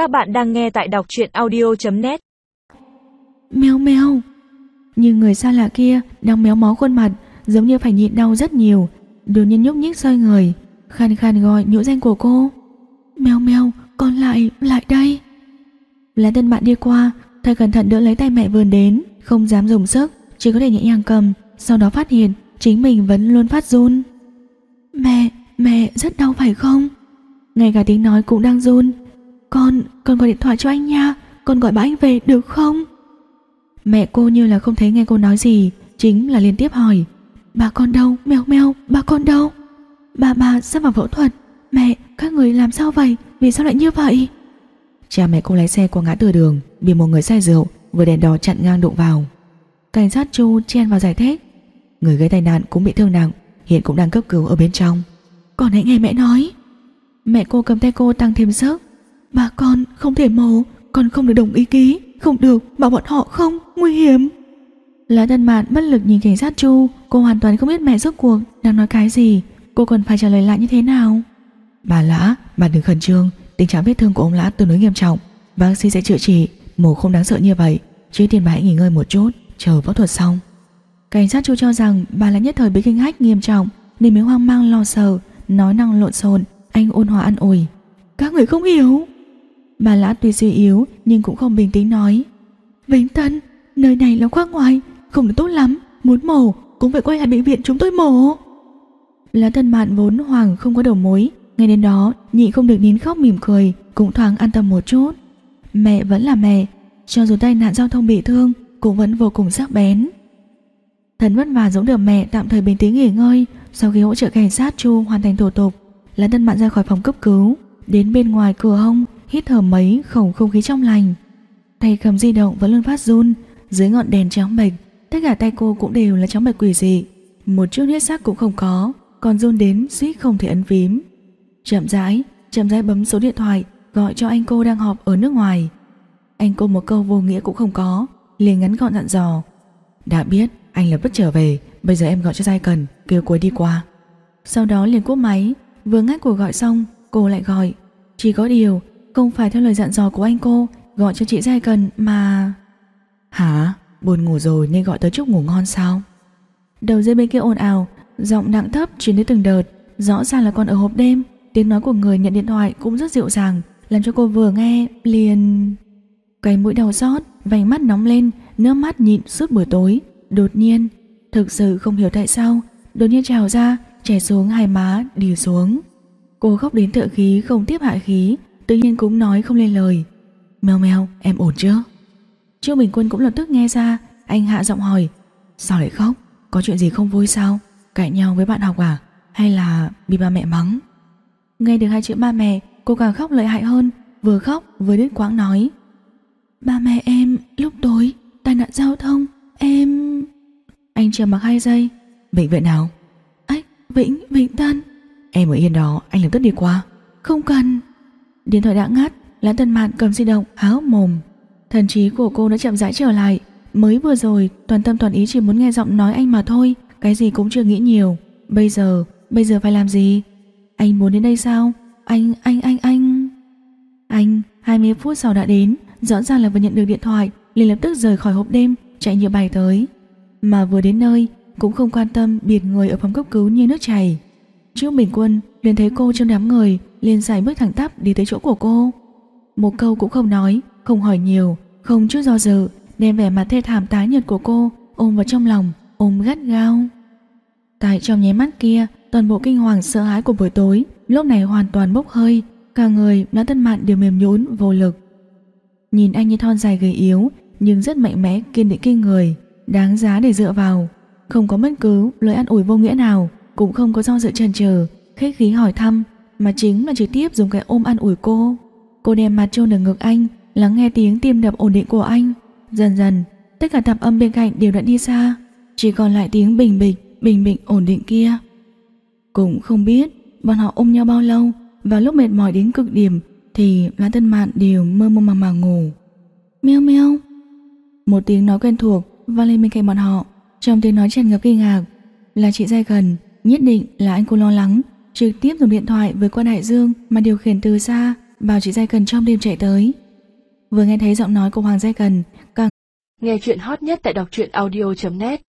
Các bạn đang nghe tại đọc truyện audio.net Mèo mèo. Nhưng người xa lạ kia đang méo mó khuôn mặt Giống như phải nhịn đau rất nhiều. Đột nhiên nhúc nhích xoay người Khàn khàn gọi nhũ danh của cô. Mèo mèo con lại lại đây. Lá tân bạn đi qua thầy cẩn thận đỡ lấy tay mẹ vươn đến Không dám dùng sức Chỉ có thể nhẹ nhàng cầm Sau đó phát hiện chính mình vẫn luôn phát run. Mẹ, mẹ rất đau phải không? Ngay cả tiếng nói cũng đang run con, con gọi điện thoại cho anh nha Con gọi bà anh về được không? Mẹ cô như là không thấy nghe cô nói gì Chính là liên tiếp hỏi Bà con đâu, mèo mèo, bà con đâu? Bà bà sắp vào phẫu thuật Mẹ, các người làm sao vậy? Vì sao lại như vậy? Cha mẹ cô lái xe qua ngã tư đường Bị một người say rượu Vừa đèn đỏ chặn ngang đụng vào Cảnh sát Chu chen vào giải thích Người gây tai nạn cũng bị thương nặng Hiện cũng đang cấp cứu ở bên trong Con hãy nghe mẹ nói Mẹ cô cầm tay cô tăng thêm sức Bà con không thể mổ Con không được đồng ý ký Không được bảo bọn họ không? Nguy hiểm. Lá tân mạn bất lực nhìn cảnh sát Chu Cô hoàn toàn không biết mẹ rốt cuộc đang nói cái gì. Cô còn phải trả lời lại như thế nào? Bà Lã, bà đừng khẩn trương. Tình trạng vết thương của ông Lã tương đối nghiêm trọng. Bác sĩ sẽ chữa trị. Mổ không đáng sợ như vậy. Chứ tiền bà hãy nghỉ ngơi một chút. Chờ phẫu thuật xong. Cảnh sát Chu cho rằng bà là nhất thời bị kinh hách nghiêm trọng Nên mới hoang mang lo sợ Nói năng lộn xộn Anh ôn hòa ăn ủi. Các người không hiểu Bà Lã tuy suy yếu Nhưng cũng không bình tĩnh nói. Vĩnh Tân, nơi này là khoác ngoài Không được tốt lắm, muốn mổ Cũng phải quay lại bệnh viện chúng tôi mổ. Lá thân mạn vốn hoàng không có đầu mối Ngay đến đó nhị không được nín khóc mỉm cười Cũng thoáng an tâm một chút. Mẹ vẫn là mẹ Cho dù tai nạn giao thông bị thương Cũng vẫn vô cùng sắc bén. Thần vất vả giống được mẹ tạm thời bình tĩnh nghỉ ngơi Sau khi hỗ trợ cảnh sát Chu hoàn thành thủ tục Lá thân mạn ra khỏi phòng cấp cứu. Đến bên ngoài cửa hông Hít thở mấy khẩu không khí trong lành. Tay cầm di động vẫn luôn phát run Dưới ngọn đèn trắng bệch Tất cả tay cô cũng đều là trắng bệch quỷ dị. Một chút huyết sắc cũng không có Còn run đến suýt không thể ấn phím. Chậm rãi, chậm rãi bấm số điện thoại Gọi cho anh cô đang họp ở nước ngoài. Anh cô một câu vô nghĩa cũng không có liền ngắn gọn dặn dò. Đã biết anh lập tức trở về Bây giờ em gọi cho Giai Cần Kêu cô đi qua. Sau đó liền cúp máy. Vừa ngắt cuộc gọi xong Cô lại gọi Chỉ có điều không phải theo lời dặn dò của anh cô Gọi cho chị Giai Cần mà Hả? Buồn ngủ rồi nên gọi tới chúc ngủ ngon sao? Đầu dây bên kia ồn ào Giọng nặng thấp truyền đến từng đợt Rõ ràng là còn ở hộp đêm Tiếng nói của người nhận điện thoại cũng rất dịu dàng Làm cho cô vừa nghe liền Cái mũi đau xót Vành mắt nóng lên Nước mắt nhịn suốt buổi tối Đột nhiên Thực sự không hiểu tại sao Đột nhiên trào ra Chảy xuống hai má đi xuống Cô khóc đến thợ khí không tiếp hạ khí Tự nhiên cũng nói không lên lời. Mèo mèo em ổn chưa Trương Bình Quân cũng lập tức nghe ra Anh hạ giọng hỏi Sao lại khóc? Có chuyện gì không vui sao? Cãi nhau với bạn học à? Hay là bị ba mẹ mắng? Nghe được hai chữ ba mẹ Cô càng khóc lợi hại hơn Vừa khóc vừa đứt quãng nói Ba mẹ em lúc tối Tai nạn giao thông Em... Anh chờ mặc hai giây Bệnh viện nào? Ách, Vĩnh, Vĩnh Tân. Em ở yên đó, anh lập tức đi qua. Không cần. Điện thoại đã ngắt Lãn Tân Mạn cầm di động, háo mồm. Thần trí của cô đã chậm rãi trở lại. Mới vừa rồi, toàn tâm toàn ý chỉ muốn nghe giọng nói anh mà thôi Cái gì cũng chưa nghĩ nhiều. Bây giờ, bây giờ phải làm gì? Anh muốn đến đây sao? Anh, anh, anh, anh. Anh, 20 phút sau đã đến Rõ ràng là vừa nhận được điện thoại liền lập tức rời khỏi hộp đêm chạy nhiều bài tới. Mà vừa đến nơi cũng không quan tâm biệt người ở phòng cấp cứu như nước chảy. Trương Bình Quân liền thấy cô trong đám người liền dài bước thẳng tắp đi tới chỗ của cô. Một câu cũng không nói, không hỏi nhiều, không chút do dự, đem vẻ mặt thê thảm tái nhợt của cô ôm vào trong lòng, ôm gắt gao. Tại trong nháy mắt kia, toàn bộ kinh hoàng sợ hãi của buổi tối, lúc này hoàn toàn bốc hơi, cả người đã tân mạn đều mềm nhũn, vô lực. Nhìn anh như thon dài gầy yếu, nhưng rất mạnh mẽ, kiên định kinh người, đáng giá để dựa vào. Không có bất cứ lời ăn ủi vô nghĩa nào, cũng không có do dự chần chờ khách khí hỏi thăm mà chính là trực tiếp dùng cái ôm an ủi cô. Cô đem mặt chôn ở ngực anh, lắng nghe tiếng tim đập ổn định của anh. Dần dần, tất cả tạp âm bên cạnh đều đã đi xa, chỉ còn lại tiếng bình bịch bình bịch ổn định kia. Cũng không biết bọn họ ôm nhau bao lâu, và lúc mệt mỏi đến cực điểm thì lá tân mạn đều mơ mơ màng màng ngủ. Meo meo. Một tiếng nói quen thuộc vang lên bên cạnh bọn họ, Trong tiếng nói tràn ngập kinh ngạc. Là chị dai gần Nhất định là anh cô lo lắng. Trực tiếp dùng điện thoại với quân hải dương Mà điều khiển từ xa bảo chị Giai Cần trong đêm chạy tới. Vừa nghe thấy giọng nói của Hoàng Giai Cần, càng Nghe chuyện hot nhất tại đọc truyện audio.net